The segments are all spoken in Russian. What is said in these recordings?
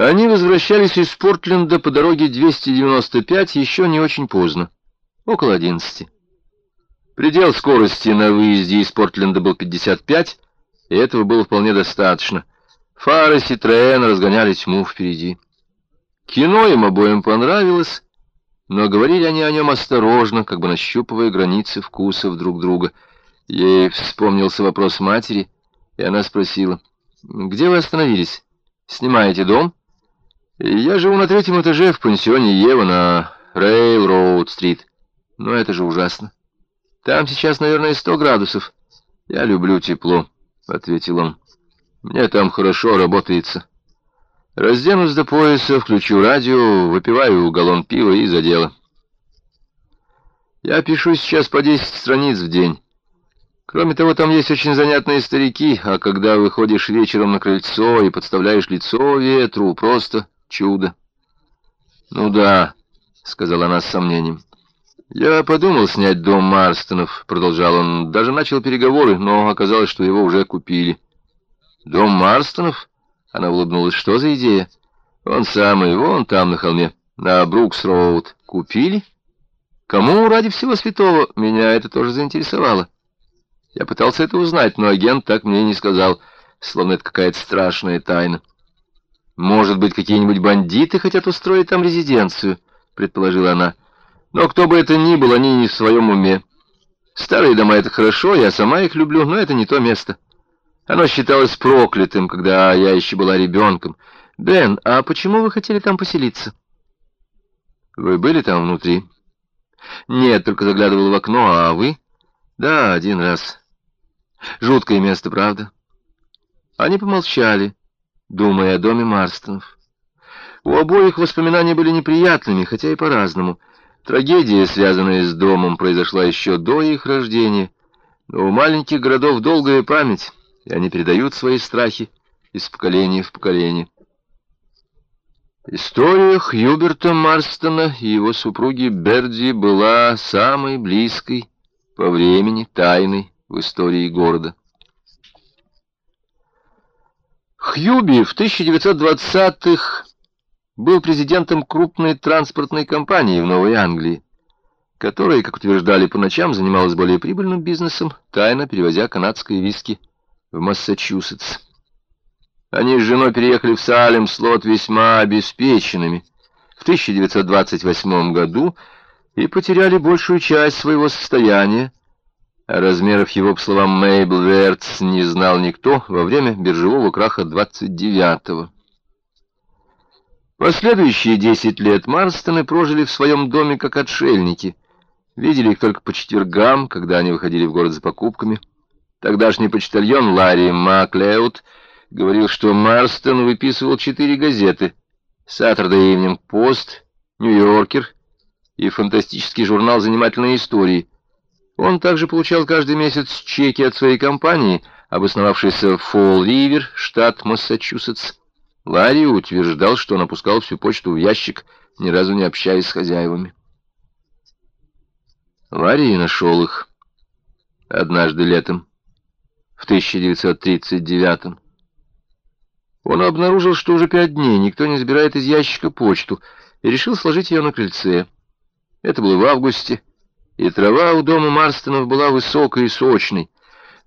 Они возвращались из Портленда по дороге 295 еще не очень поздно, около 11. Предел скорости на выезде из Портленда был 55, и этого было вполне достаточно. Фары Ситроэна разгоняли тьму впереди. Кино им обоим понравилось, но говорили они о нем осторожно, как бы нащупывая границы вкусов друг друга. Ей вспомнился вопрос матери, и она спросила, «Где вы остановились? Снимаете дом?» «Я живу на третьем этаже в пансионе Ева на Рейл-Роуд-стрит. Но это же ужасно. Там сейчас, наверное, сто градусов. Я люблю тепло», — ответил он. «Мне там хорошо работается. Разденусь до пояса, включу радио, выпиваю галлон пива и за дело. Я пишу сейчас по 10 страниц в день. Кроме того, там есть очень занятные старики, а когда выходишь вечером на крыльцо и подставляешь лицо ветру, просто чудо. «Ну да», — сказала она с сомнением. «Я подумал снять дом Марстонов», — продолжал он. «Даже начал переговоры, но оказалось, что его уже купили». «Дом Марстонов?» — она улыбнулась. «Что за идея?» «Он самый, вон там, на холме, на Брукс-Роуд. Купили?» «Кому ради всего святого?» Меня это тоже заинтересовало. Я пытался это узнать, но агент так мне и не сказал, словно это какая-то страшная тайна. «Может быть, какие-нибудь бандиты хотят устроить там резиденцию?» — предположила она. «Но кто бы это ни был, они не в своем уме. Старые дома — это хорошо, я сама их люблю, но это не то место. Оно считалось проклятым, когда я еще была ребенком. Бен, а почему вы хотели там поселиться?» «Вы были там внутри?» «Нет, только заглядывал в окно, а вы?» «Да, один раз. Жуткое место, правда?» Они помолчали думая о доме Марстонов. У обоих воспоминания были неприятными, хотя и по-разному. Трагедия, связанная с домом, произошла еще до их рождения, но у маленьких городов долгая память, и они передают свои страхи из поколения в поколение. История Хьюберта Марстона и его супруги Берди была самой близкой по времени тайной в истории города. Хьюби в 1920-х был президентом крупной транспортной компании в Новой Англии, которая, как утверждали по ночам, занималась более прибыльным бизнесом, тайно перевозя канадские виски в Массачусетс. Они с женой переехали в Салем слот весьма обеспеченными в 1928 году и потеряли большую часть своего состояния, размеров его, по словам Мейбл Вертс, не знал никто во время биржевого краха 29-го. Последующие десять лет Марстоны прожили в своем доме как отшельники. Видели их только по четвергам, когда они выходили в город за покупками. Тогдашний почтальон Ларри Маклеуд говорил, что Марстон выписывал четыре газеты «Saturday Evening Post», «Нью-Йоркер» и фантастический журнал «Занимательные истории», он также получал каждый месяц чеки от своей компании, обосновавшейся в Фолл-Ривер, штат Массачусетс. Ларри утверждал, что он опускал всю почту в ящик, ни разу не общаясь с хозяевами. Ларри нашел их однажды летом, в 1939 -м. Он обнаружил, что уже пять дней никто не забирает из ящика почту, и решил сложить ее на крыльце. Это было в августе, и трава у дома Марстонов была высокой и сочной.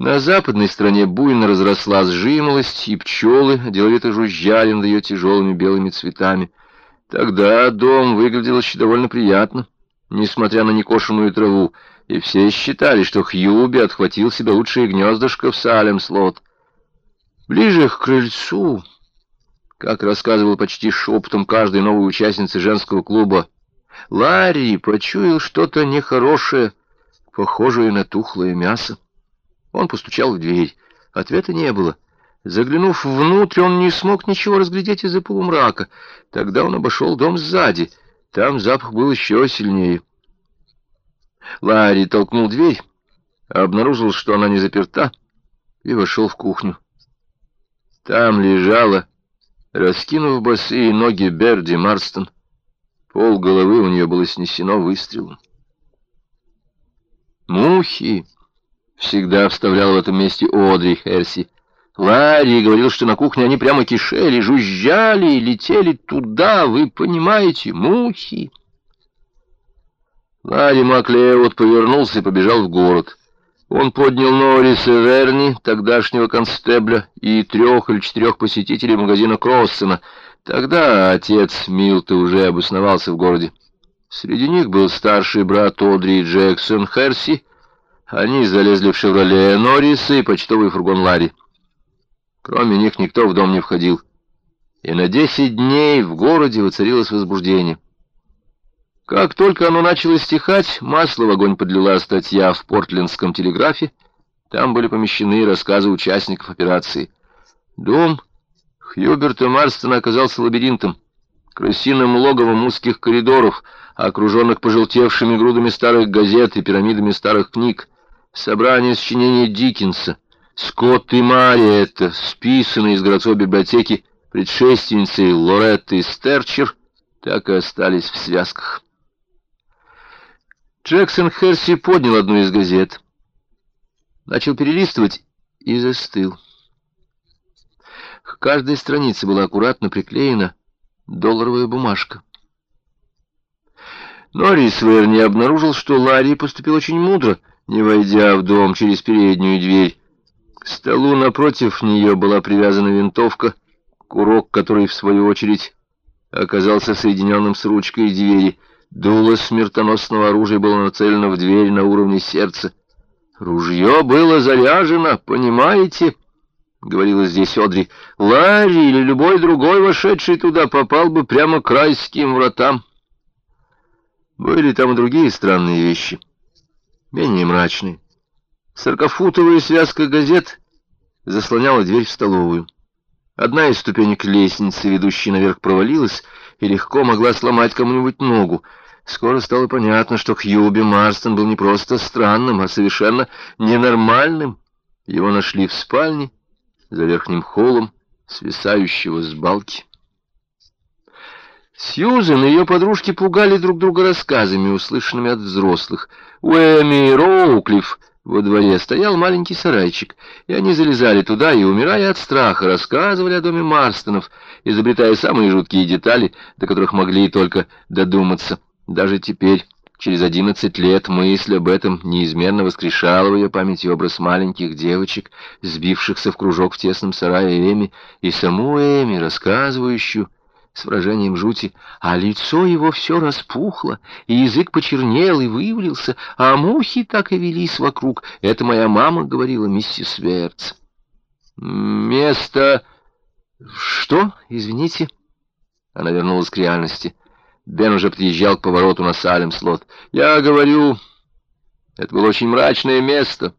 На западной стороне буйно разросла сжимолость, и пчелы деловито жужжали над ее тяжелыми белыми цветами. Тогда дом выглядел еще довольно приятно, несмотря на некошенную траву, и все считали, что Хьюби отхватил себе лучшее гнездышко в Салем-слот. Ближе к крыльцу, как рассказывал почти шепотом каждой новой участнице женского клуба, Ларри почуял что-то нехорошее, похожее на тухлое мясо. Он постучал в дверь. Ответа не было. Заглянув внутрь, он не смог ничего разглядеть из-за полумрака. Тогда он обошел дом сзади. Там запах был еще сильнее. Ларри толкнул дверь, обнаружил, что она не заперта, и вошел в кухню. Там лежала, раскинув босые ноги Берди Марстон, Пол головы у нее было снесено выстрелом. Мухи! Всегда вставлял в этом месте Одри Херси. Ларри говорил, что на кухне они прямо кишели, жужжали, летели туда, вы понимаете, мухи. Ларри Маклеод повернулся и побежал в город. Он поднял Норриса Верни, тогдашнего констебля, и трех или четырех посетителей магазина Кроссена. Тогда отец Милта уже обосновался в городе. Среди них был старший брат Одри Джексон Херси. Они залезли в «Шевроле» Норриса и почтовый фургон Ларри. Кроме них никто в дом не входил. И на десять дней в городе воцарилось возбуждение. Как только оно начало стихать, масло в огонь подлила статья в Портлендском телеграфе. Там были помещены рассказы участников операции. Дом Хьюберта Марстона оказался лабиринтом, крысиным логовом узких коридоров, окруженных пожелтевшими грудами старых газет и пирамидами старых книг. Собрание сочинений Диккенса — Скотт и Мариетта, списанные из городской библиотеки предшественницей Лоретты Стерчер, так и остались в связках. Джексон Херси поднял одну из газет, начал перелистывать и застыл. К каждой странице была аккуратно приклеена долларовая бумажка. Норрис не обнаружил, что Ларри поступил очень мудро, не войдя в дом через переднюю дверь, к столу напротив нее была привязана винтовка, курок, который, в свою очередь, оказался соединенным с ручкой двери. Дуло смертоносного оружия было нацелено в дверь на уровне сердца. «Ружье было заряжено, понимаете?» — говорила здесь Одри. «Ларри или любой другой, вошедший туда, попал бы прямо к райским вратам». Были там и другие странные вещи, менее мрачные. Сорокафутовая связка газет заслоняла дверь в столовую. Одна из ступенек лестницы, ведущей наверх, провалилась и легко могла сломать кому-нибудь ногу. Скоро стало понятно, что Хьюби Марстон был не просто странным, а совершенно ненормальным. Его нашли в спальне за верхним холлом, свисающего с балки. Сьюзен и ее подружки пугали друг друга рассказами, услышанными от взрослых. Уэми Роуклифф во дворе стоял маленький сарайчик, и они залезали туда и, умирая от страха, рассказывали о доме Марстонов, изобретая самые жуткие детали, до которых могли только додуматься. Даже теперь, через одиннадцать лет, мысль об этом неизменно воскрешала в ее памяти образ маленьких девочек, сбившихся в кружок в тесном сарае Эми, и саму Эми, рассказывающую с выражением жути, а лицо его все распухло, и язык почернел и вывалился, а мухи так и велись вокруг. Это моя мама говорила, миссис Верц. «Место...» «Что? Извините?» Она вернулась к реальности. Бен уже подъезжал к повороту на Салем-слот. «Я говорю, это было очень мрачное место.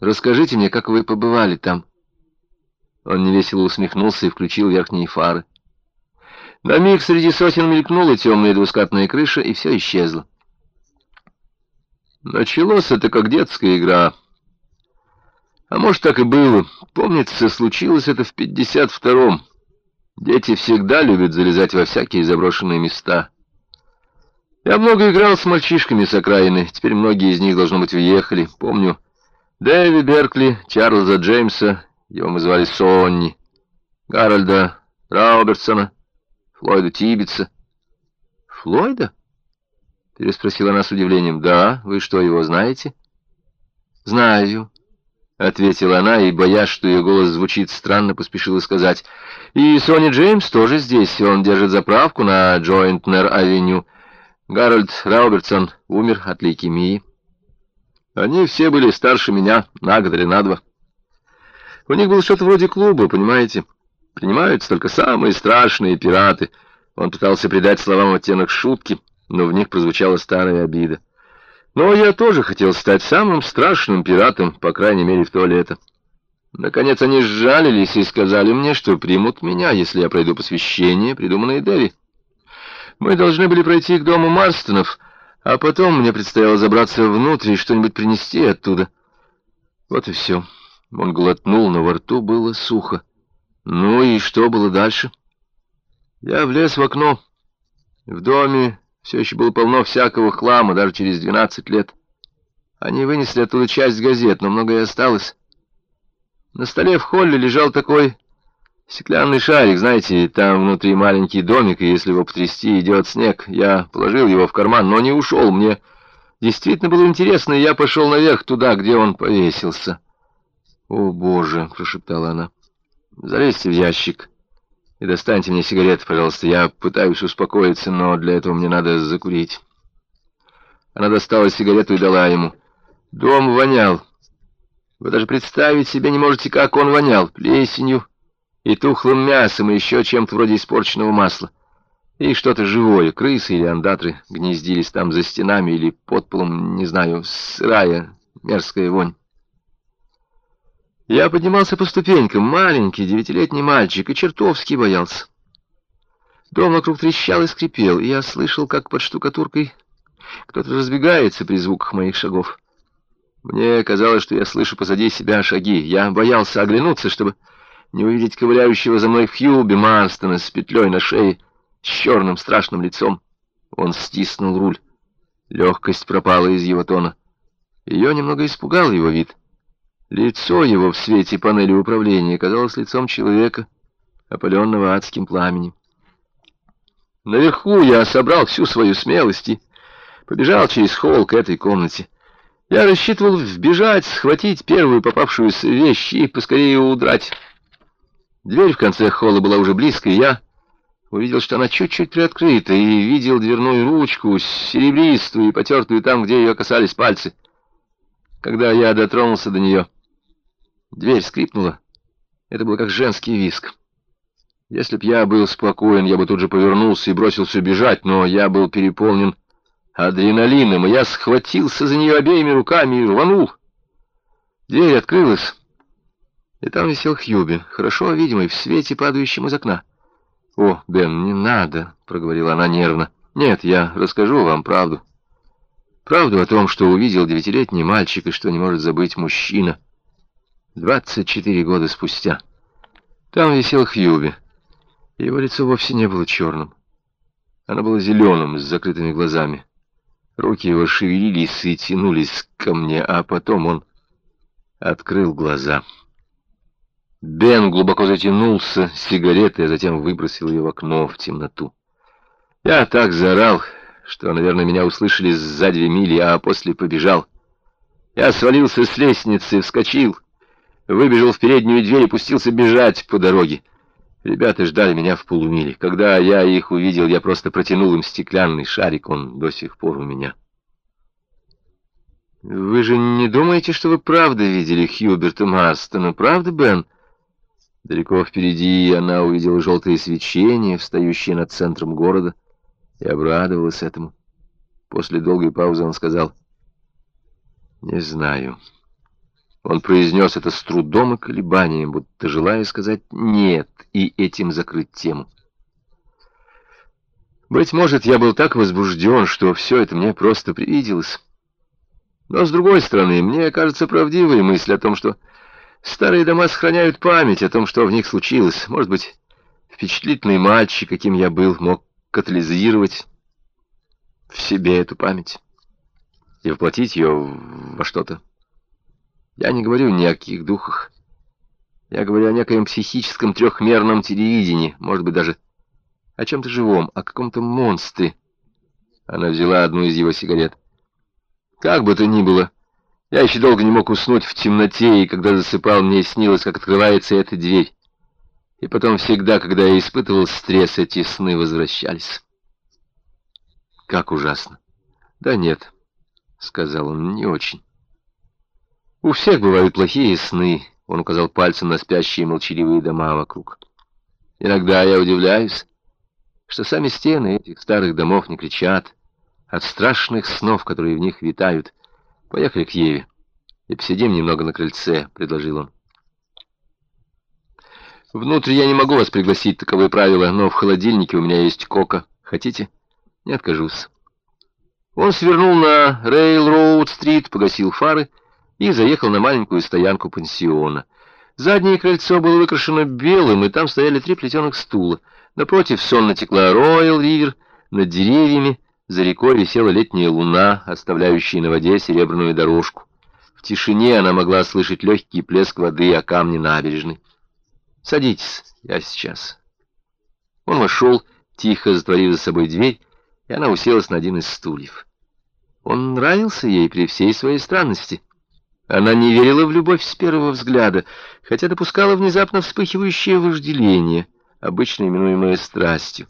Расскажите мне, как вы побывали там?» Он невесело усмехнулся и включил верхние фары. На миг среди сосен мелькнула темная двускатная крыша, и все исчезло. Началось это как детская игра. А может, так и было. Помнится, случилось это в 52-м. Дети всегда любят залезать во всякие заброшенные места. Я много играл с мальчишками с окраины. Теперь многие из них, должно быть, уехали. Помню Дэви Беркли, Чарльза Джеймса, его мы звали Сонни, Гарольда Раубертсона, Флойда Тибетса. Флойда? Переспросила она с удивлением. Да, вы что, его знаете? Знаю, ответила она, и, боясь, что ее голос звучит странно, поспешила сказать. И Сони Джеймс тоже здесь, он держит заправку на Джойнтнер-авеню. Гарольд Раубертсон умер от лейкемии. Они все были старше меня, на год или на два. У них было что-то вроде клуба, понимаете? Принимаются только самые страшные пираты. Он пытался придать словам оттенок шутки, но в них прозвучала старая обида. Но я тоже хотел стать самым страшным пиратом, по крайней мере, в то лето. Наконец они сжалились и сказали мне, что примут меня, если я пройду посвящение, придуманное Дэви. Мы должны были пройти к дому Марстонов, а потом мне предстояло забраться внутрь и что-нибудь принести оттуда. Вот и все. Он глотнул, но во рту было сухо. Ну и что было дальше? Я влез в окно. В доме все еще было полно всякого хлама, даже через двенадцать лет. Они вынесли оттуда часть газет, но многое осталось. На столе в холле лежал такой стеклянный шарик, знаете, там внутри маленький домик, и если его потрясти, идет снег. Я положил его в карман, но не ушел. Мне действительно было интересно, и я пошел наверх туда, где он повесился. «О, Боже!» — прошептала она. «Залезьте в ящик и достаньте мне сигареты, пожалуйста. Я пытаюсь успокоиться, но для этого мне надо закурить». Она достала сигарету и дала ему. Дом вонял. Вы даже представить себе не можете, как он вонял. Плесенью и тухлым мясом, и еще чем-то вроде испорченного масла. И что-то живое, крысы или андатры, гнездились там за стенами или под полом, не знаю, сырая, мерзкая вонь. Я поднимался по ступенькам, маленький, девятилетний мальчик, и чертовски боялся. Дом вокруг трещал и скрипел, и я слышал, как под штукатуркой кто-то разбегается при звуках моих шагов. Мне казалось, что я слышу позади себя шаги. Я боялся оглянуться, чтобы не увидеть ковыляющего за мной Хьюби Марстона с петлей на шее, с черным страшным лицом. Он стиснул руль. Легкость пропала из его тона. Ее немного испугал его вид. Лицо его в свете панели управления казалось лицом человека, опаленного адским пламенем. Наверху я собрал всю свою смелость и побежал через холл к этой комнате. Я рассчитывал вбежать, схватить первую попавшуюся вещь и поскорее удрать. Дверь в конце холла была уже близко, и я увидел, что она чуть-чуть приоткрыта, и видел дверную ручку, серебристую и потертую там, где ее касались пальцы. Когда я дотронулся до нее, дверь скрипнула. Это было как женский виск. Если б я был спокоен, я бы тут же повернулся и бросился бежать, но я был переполнен адреналином, и я схватился за нее обеими руками и рванул. Дверь открылась, и там висел Хьюби, хорошо видимый в свете, падающем из окна. «О, Бен, не надо», — проговорила она нервно. «Нет, я расскажу вам правду. Правду о том, что увидел девятилетний мальчик и что не может забыть мужчина. Двадцать четыре года спустя. Там висел Хьюби. Его лицо вовсе не было черным. Оно было зеленым, с закрытыми глазами. Руки его шевелились и тянулись ко мне, а потом он открыл глаза. Бен глубоко затянулся сигаретой, а затем выбросил ее в окно в темноту. Я так заорал, что, наверное, меня услышали за две мили, а после побежал. Я свалился с лестницы, вскочил, выбежал в переднюю дверь и пустился бежать по дороге. Ребята ждали меня в полумиле. Когда я их увидел, я просто протянул им стеклянный шарик, он до сих пор у меня. «Вы же не думаете, что вы правда видели Хьюберта Марстона, правда, Бен?» Далеко впереди она увидела желтые свечения, встающие над центром города, и обрадовалась этому. После долгой паузы он сказал, «Не знаю». Он произнес это с трудом и колебанием, будто желая сказать «нет» и этим закрыть тему. Быть может, я был так возбужден, что все это мне просто привиделось. Но, с другой стороны, мне кажется правдивой мысль о том, что старые дома сохраняют память о том, что в них случилось. Может быть, впечатлительный мальчик, каким я был, мог катализировать в себе эту память и воплотить ее во что-то. Я не говорю ни о каких духах. Я говорю о некоем психическом трехмерном телевидении, может быть, даже о чем-то живом, о каком-то монстре. Она взяла одну из его сигарет. Как бы то ни было, я еще долго не мог уснуть в темноте, и когда засыпал, мне снилось, как открывается эта дверь. И потом всегда, когда я испытывал стресс, эти сны возвращались. Как ужасно. Да нет, — сказал он, — не очень. У всех бывают плохие сны, он указал пальцем на спящие молчаливые дома вокруг. Иногда я удивляюсь, что сами стены этих старых домов не кричат от страшных снов, которые в них витают. Поехали к Еве и посидим немного на крыльце, — предложил он. Внутрь я не могу вас пригласить, таковы правила, но в холодильнике у меня есть кока. Хотите? Не откажусь. Он свернул на Рейл-Роуд-стрит, погасил фары и заехал на маленькую стоянку пансиона. Заднее крыльцо было выкрашено белым, и там стояли три плетеных стула. Напротив сонно текла Роял Ривер, над деревьями за рекой висела летняя луна, оставляющая на воде серебряную дорожку. В тишине она могла слышать легкий плеск воды о камне набережной. «Садитесь, я сейчас». Он вошел, тихо затворив за собой дверь, и она уселась на один из стульев. Он нравился ей при всей своей странности. Она не верила в любовь с первого взгляда, хотя допускала внезапно вспыхивающее вожделение, обычно именуемое страстью.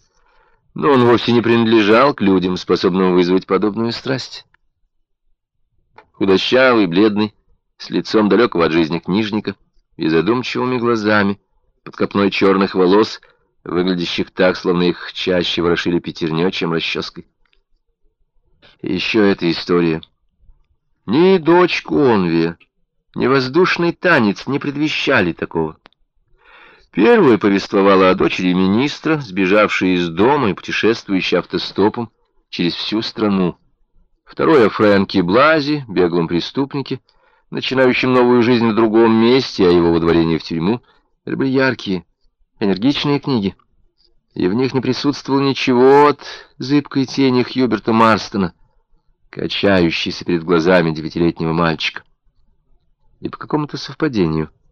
Но он вовсе не принадлежал к людям, способным вызвать подобную страсть. Худощавый, бледный, с лицом далекого от жизни книжника и задумчивыми глазами, под копной черных волос, выглядящих так, словно их чаще ворошили пятерней, чем расческой. И еще эта история. Ни дочь Конвия, ни воздушный танец не предвещали такого. Первая повествовала о дочери министра, сбежавшей из дома и путешествующей автостопом через всю страну. Второе о Фрэнке Блази, беглом преступнике, начинающем новую жизнь в другом месте, о его выдворении в тюрьму. Это были яркие, энергичные книги, и в них не присутствовало ничего от зыбкой тени Хьюберта Марстона, качающейся перед глазами девятилетнего мальчика. И по какому-то совпадению —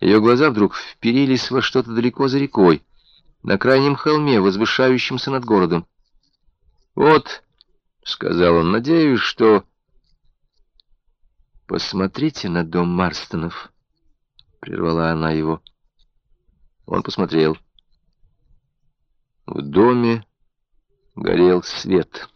ее глаза вдруг вперились во что-то далеко за рекой, на крайнем холме, возвышающемся над городом. «Вот», — сказал он, — «надеюсь, что...» «Посмотрите на дом Марстонов», — прервала она его. Он посмотрел. В доме горел свет.